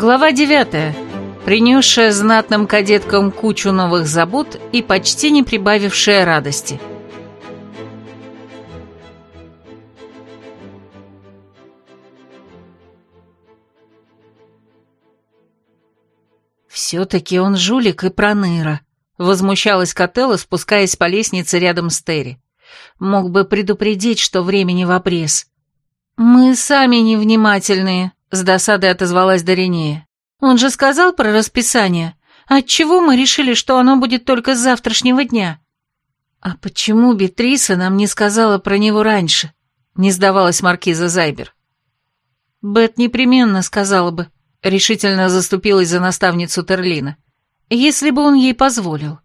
Глава девятая, принесшая знатным кадеткам кучу новых забот и почти не прибавившая радости. «Все-таки он жулик и проныра», — возмущалась Котелла, спускаясь по лестнице рядом с Терри. «Мог бы предупредить, что времени в обрез». «Мы сами невнимательные», с досадой отозвалась Доринея. «Он же сказал про расписание. Отчего мы решили, что оно будет только с завтрашнего дня?» «А почему Бетриса нам не сказала про него раньше?» Не сдавалась маркиза Зайбер. «Бет непременно сказала бы», — решительно заступилась за наставницу Терлина. «Если бы он ей позволил.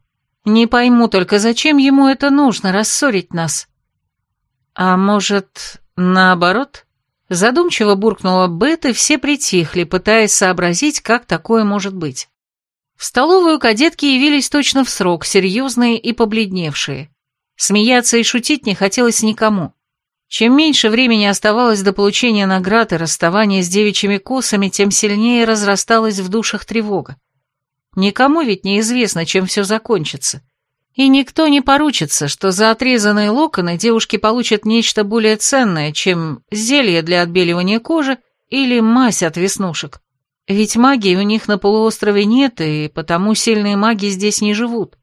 Не пойму только, зачем ему это нужно, рассорить нас?» «А может, наоборот?» Задумчиво буркнула Бет, и все притихли, пытаясь сообразить, как такое может быть. В столовую кадетки явились точно в срок, серьезные и побледневшие. Смеяться и шутить не хотелось никому. Чем меньше времени оставалось до получения наград и расставания с девичьими косами, тем сильнее разрасталась в душах тревога. Никому ведь неизвестно, чем все закончится. И никто не поручится, что за отрезанные локоны девушки получат нечто более ценное, чем зелье для отбеливания кожи или мазь от веснушек. Ведь магии у них на полуострове нет, и потому сильные маги здесь не живут.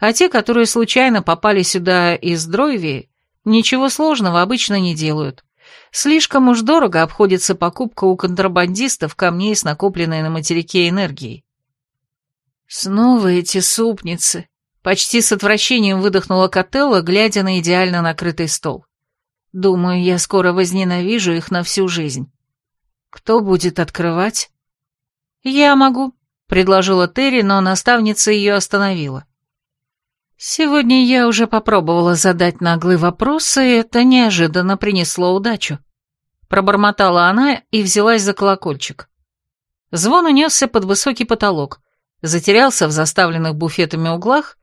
А те, которые случайно попали сюда из Дройвии, ничего сложного обычно не делают. Слишком уж дорого обходится покупка у контрабандистов камней с накопленной на материке энергией. Снова эти супницы, Почти с отвращением выдохнула Котелла, глядя на идеально накрытый стол. Думаю, я скоро возненавижу их на всю жизнь. Кто будет открывать? Я могу, предложила Терри, но наставница ее остановила. Сегодня я уже попробовала задать наглый вопрос, и это неожиданно принесло удачу. Пробормотала она и взялась за колокольчик. Звон унесся под высокий потолок, затерялся в заставленных буфетами углах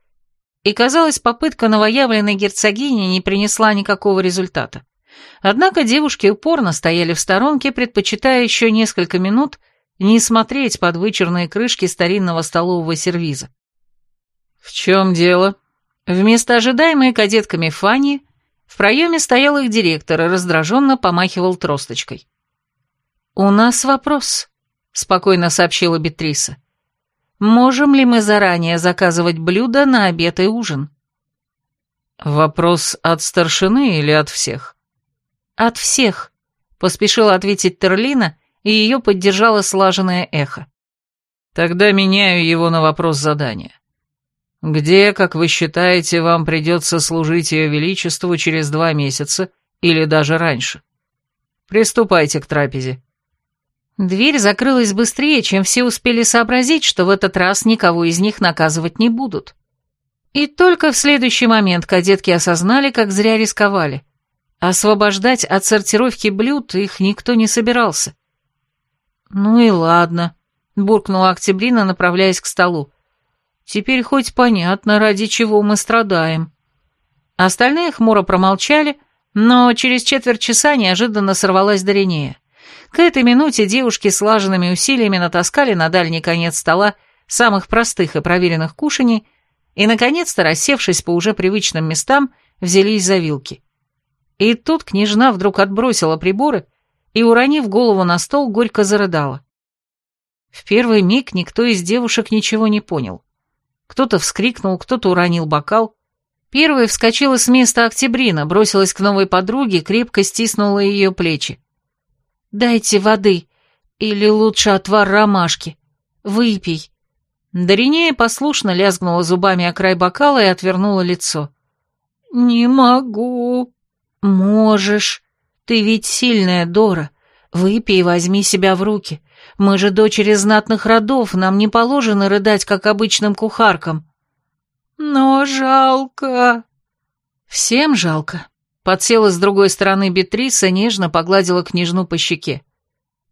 и, казалось, попытка новоявленной герцогини не принесла никакого результата. Однако девушки упорно стояли в сторонке, предпочитая еще несколько минут не смотреть под вычурные крышки старинного столового сервиза. «В чем дело?» Вместо ожидаемой кадетками Фанни в проеме стоял их директор и раздраженно помахивал тросточкой. «У нас вопрос», — спокойно сообщила Бетриса. Можем ли мы заранее заказывать блюда на обед и ужин? Вопрос от старшины или от всех? От всех, поспешила ответить Терлина, и ее поддержало слаженное эхо. Тогда меняю его на вопрос задания. Где, как вы считаете, вам придется служить ее величеству через два месяца или даже раньше? Приступайте к трапезе. Дверь закрылась быстрее, чем все успели сообразить, что в этот раз никого из них наказывать не будут. И только в следующий момент кадетки осознали, как зря рисковали. Освобождать от сортировки блюд их никто не собирался. «Ну и ладно», — буркнула Октябрина, направляясь к столу. «Теперь хоть понятно, ради чего мы страдаем». Остальные хмуро промолчали, но через четверть часа неожиданно сорвалась Доринея. К этой минуте девушки слаженными усилиями натаскали на дальний конец стола самых простых и проверенных кушаний и, наконец-то, рассевшись по уже привычным местам, взялись за вилки. И тут княжна вдруг отбросила приборы и, уронив голову на стол, горько зарыдала. В первый миг никто из девушек ничего не понял. Кто-то вскрикнул, кто-то уронил бокал. Первой вскочила с места Октябрина, бросилась к новой подруге, крепко стиснула ее плечи. «Дайте воды, или лучше отвар ромашки. Выпей». Даринея послушно лязгнула зубами о край бокала и отвернула лицо. «Не могу». «Можешь. Ты ведь сильная, Дора. Выпей и возьми себя в руки. Мы же дочери знатных родов, нам не положено рыдать, как обычным кухаркам». «Но жалко». «Всем жалко. Подсела с другой стороны Бетриса, нежно погладила княжну по щеке.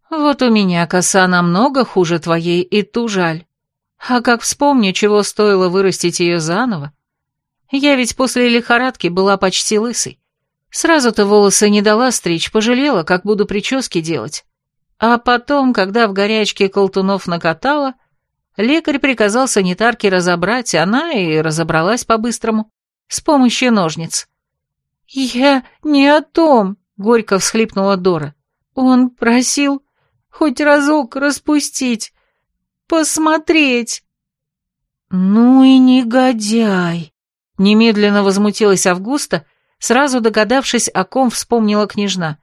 «Вот у меня коса намного хуже твоей, и ту жаль. А как вспомню, чего стоило вырастить ее заново. Я ведь после лихорадки была почти лысой. Сразу-то волосы не дала стричь, пожалела, как буду прически делать. А потом, когда в горячке колтунов накатала, лекарь приказал санитарке разобрать, она и разобралась по-быстрому, с помощью ножниц. «Я не о том», — горько всхлипнула Дора. «Он просил хоть разок распустить, посмотреть». «Ну и негодяй!» — немедленно возмутилась Августа, сразу догадавшись, о ком вспомнила княжна.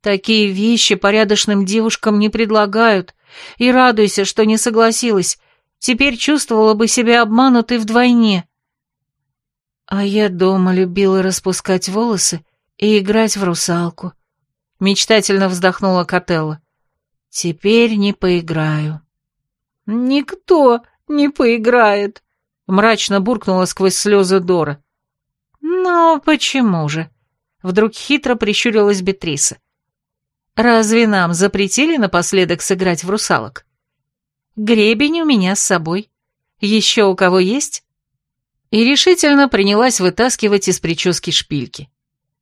«Такие вещи порядочным девушкам не предлагают, и радуйся, что не согласилась, теперь чувствовала бы себя обманутой вдвойне». А я дома любила распускать волосы и играть в русалку. Мечтательно вздохнула Котелла. Теперь не поиграю. Никто не поиграет, мрачно буркнула сквозь слезы Дора. Но почему же? Вдруг хитро прищурилась Бетриса. Разве нам запретили напоследок сыграть в русалок? Гребень у меня с собой. Еще у кого есть? И решительно принялась вытаскивать из прически шпильки.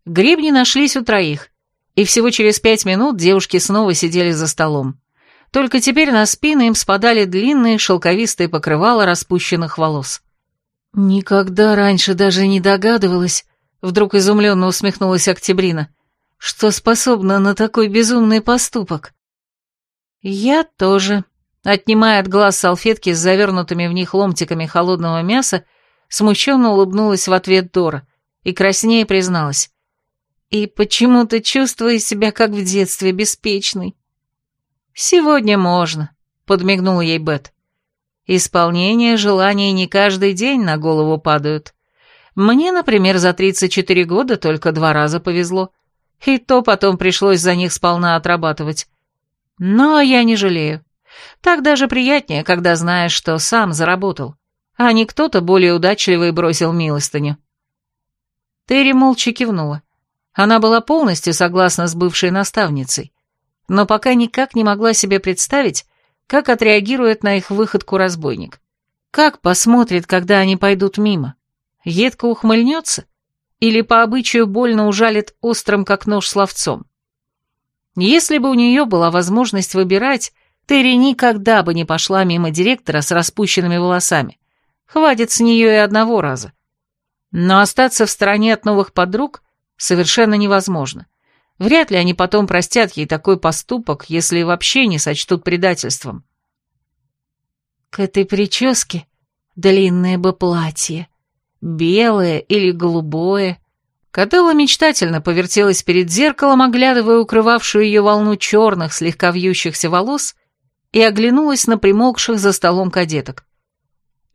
Гребни нашлись у троих, и всего через пять минут девушки снова сидели за столом. Только теперь на спины им спадали длинные шелковистые покрывала распущенных волос. «Никогда раньше даже не догадывалась», — вдруг изумленно усмехнулась Октябрина, «что способна на такой безумный поступок». «Я тоже», — отнимая от глаз салфетки с завернутыми в них ломтиками холодного мяса, Смущенно улыбнулась в ответ Дора и краснее призналась. И почему-то чувствую себя как в детстве, беспечной. «Сегодня можно», — подмигнула ей Бет. «Исполнение желаний не каждый день на голову падают. Мне, например, за 34 года только два раза повезло, и то потом пришлось за них сполна отрабатывать. Но я не жалею. Так даже приятнее, когда знаешь, что сам заработал а не кто-то более удачливый бросил милостыню. Терри молча кивнула. Она была полностью согласна с бывшей наставницей, но пока никак не могла себе представить, как отреагирует на их выходку разбойник. Как посмотрит, когда они пойдут мимо? Едко ухмыльнется? Или по обычаю больно ужалит острым, как нож, словцом? Если бы у нее была возможность выбирать, Терри никогда бы не пошла мимо директора с распущенными волосами. Хватит с нее и одного раза. Но остаться в стороне от новых подруг совершенно невозможно. Вряд ли они потом простят ей такой поступок, если вообще не сочтут предательством. К этой прическе длинное бы платье, белое или голубое. Котелла мечтательно повертелась перед зеркалом, оглядывая укрывавшую ее волну черных, слегка вьющихся волос, и оглянулась на примолкших за столом кадеток.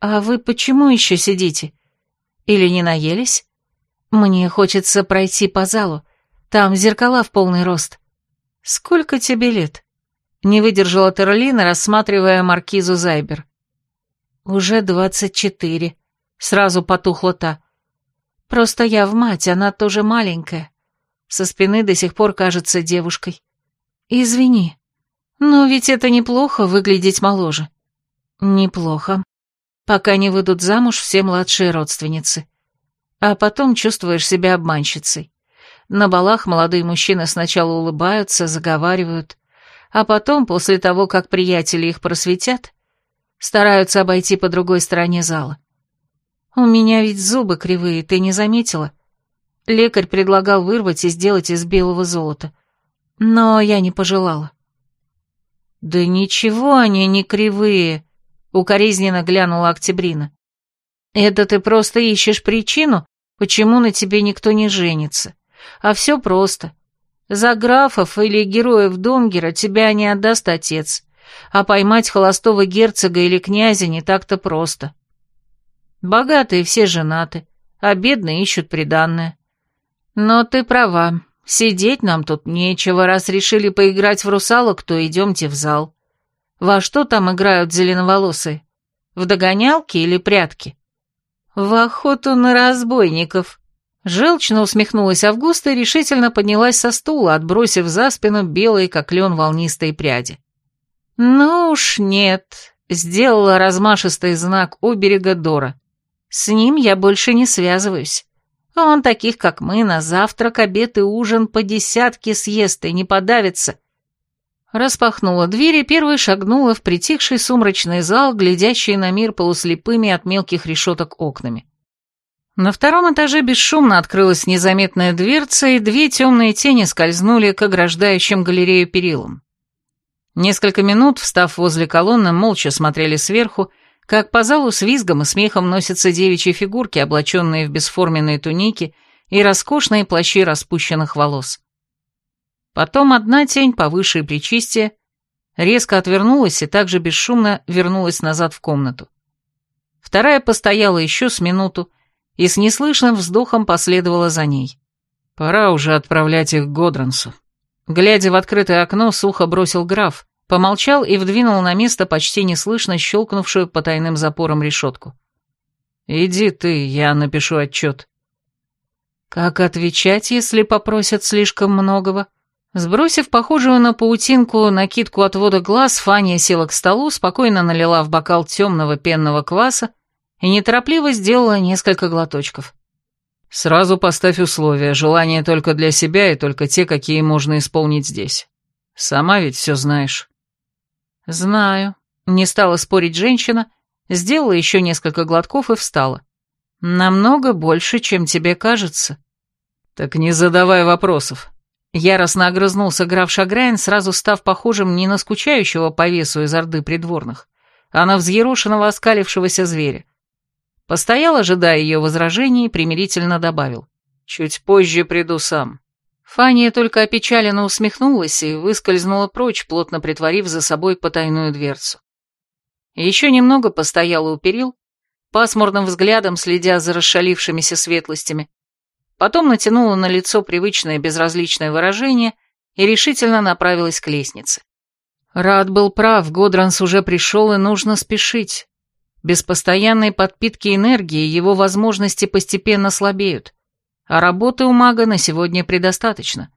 «А вы почему еще сидите? Или не наелись? Мне хочется пройти по залу. Там зеркала в полный рост. Сколько тебе лет?» Не выдержала Терлина, рассматривая маркизу Зайбер. «Уже двадцать четыре», — сразу потухла та. «Просто я в мать, она тоже маленькая. Со спины до сих пор кажется девушкой. Извини, но ведь это неплохо выглядеть моложе». «Неплохо», пока не выйдут замуж все младшие родственницы. А потом чувствуешь себя обманщицей. На балах молодые мужчины сначала улыбаются, заговаривают, а потом, после того, как приятели их просветят, стараются обойти по другой стороне зала. У меня ведь зубы кривые, ты не заметила? Лекарь предлагал вырвать и сделать из белого золота. Но я не пожелала. Да ничего они не кривые, Укоризненно глянула Октябрина. Это ты просто ищешь причину, почему на тебе никто не женится. А все просто. За графов или героев Донгера тебя не отдаст отец, а поймать холостого герцога или князя не так-то просто. Богатые все женаты, а бедные ищут приданное. Но ты права, сидеть нам тут нечего, раз решили поиграть в русалок, то идемте в зал. Во что там играют зеленоволосые? В догонялки или прятки? В охоту на разбойников. Желчно усмехнулась Августа и решительно поднялась со стула, отбросив за спину белые, как лен, волнистые пряди. «Ну уж нет», — сделала размашистый знак у берега Дора. С ним я больше не связываюсь. Он таких, как мы, на завтрак, обед и ужин по десятке съест и не подавится. Распахнула дверь и первой шагнула в притихший сумрачный зал, глядящий на мир полуслепыми от мелких решеток окнами. На втором этаже бесшумно открылась незаметная дверца, и две темные тени скользнули к ограждающим галерею перилам. Несколько минут, встав возле колонны, молча смотрели сверху, как по залу с визгом и смехом носятся девичьи фигурки, облаченные в бесформенные туники и роскошные плащи распущенных волос. Потом одна тень повыше и плечистее резко отвернулась и также бесшумно вернулась назад в комнату. Вторая постояла еще с минуту и с неслышным вздохом последовала за ней. Пора уже отправлять их к Годрансу. Глядя в открытое окно, сухо бросил граф, Помолчал и вдвинул на место почти неслышно щелкнувшую по тайным запорам решетку. «Иди ты, я напишу отчет». «Как отвечать, если попросят слишком многого?» Сбросив похожую на паутинку накидку отвода глаз, Фания села к столу, спокойно налила в бокал темного пенного кваса и неторопливо сделала несколько глоточков. «Сразу поставь условия, желания только для себя и только те, какие можно исполнить здесь. Сама ведь все знаешь». «Знаю», — не стала спорить женщина, сделала еще несколько глотков и встала. «Намного больше, чем тебе кажется». «Так не задавай вопросов». Яростно огрызнулся граф Шаграйн, сразу став похожим не на скучающего по весу из орды придворных, а на взъерошенного оскалившегося зверя. Постоял, ожидая ее возражений, и примирительно добавил. «Чуть позже приду сам». Фания только опечаленно усмехнулась и выскользнула прочь, плотно притворив за собой потайную дверцу. Еще немного постояла у перил, пасмурным взглядом следя за расшалившимися светлостями, потом натянула на лицо привычное безразличное выражение и решительно направилась к лестнице. Рад был прав, Годранс уже пришел и нужно спешить. Без постоянной подпитки энергии его возможности постепенно слабеют а работы у мага на сегодня предостаточно.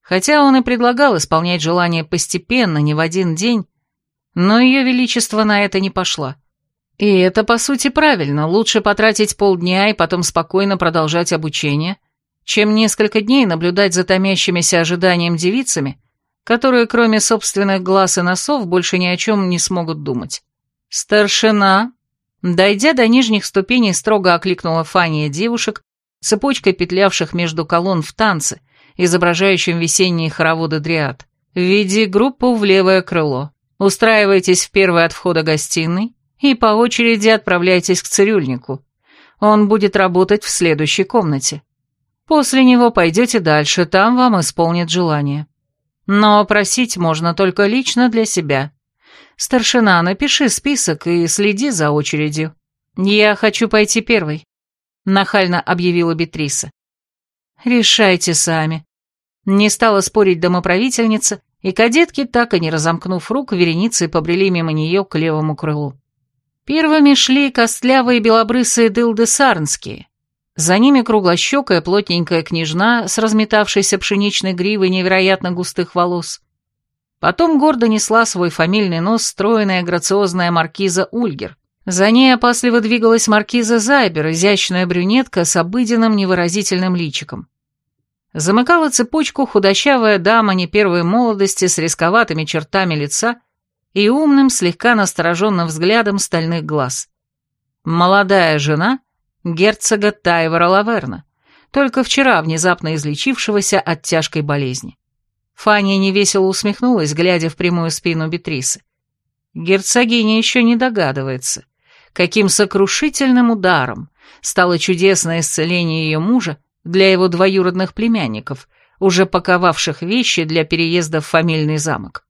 Хотя он и предлагал исполнять желание постепенно, не в один день, но ее величество на это не пошла. И это, по сути, правильно, лучше потратить полдня и потом спокойно продолжать обучение, чем несколько дней наблюдать за томящимися ожиданием девицами, которые, кроме собственных глаз и носов, больше ни о чем не смогут думать. «Старшина!» Дойдя до нижних ступеней, строго окликнула Фания девушек, цепочкой петлявших между колонн в танце, изображающем весенние хороводы дриад. Веди группу в левое крыло. Устраивайтесь в первой от входа гостиной и по очереди отправляйтесь к цирюльнику. Он будет работать в следующей комнате. После него пойдете дальше, там вам исполнит желание. Но просить можно только лично для себя. Старшина, напиши список и следи за очередью. Я хочу пойти первой нахально объявила Бетриса. «Решайте сами». Не стала спорить домоправительница, и кадетки, так и не разомкнув рук, вереницей побрели мимо нее к левому крылу. Первыми шли костлявые белобрысые дылды сарнские. За ними круглощекая плотненькая княжна с разметавшейся пшеничной гривой невероятно густых волос. Потом гордо несла свой фамильный нос стройная грациозная маркиза Ульгер, за ней опасливо двигалась маркиза Зайбер, изящная брюнетка с обыденным невыразительным личиком. Замыкала цепочку худощавая дама не первой молодости с рисковатыми чертами лица и умным, слегка настороженным взглядом стальных глаз. Молодая жена герцога Тайвора Лаверна, только вчера внезапно излечившегося от тяжкой болезни. Фанни невесело усмехнулась, глядя в прямую спину Бетрисы. Герцогиня еще не догадывается — каким сокрушительным ударом стало чудесное исцеление ее мужа для его двоюродных племянников, уже паковавших вещи для переезда в фамильный замок.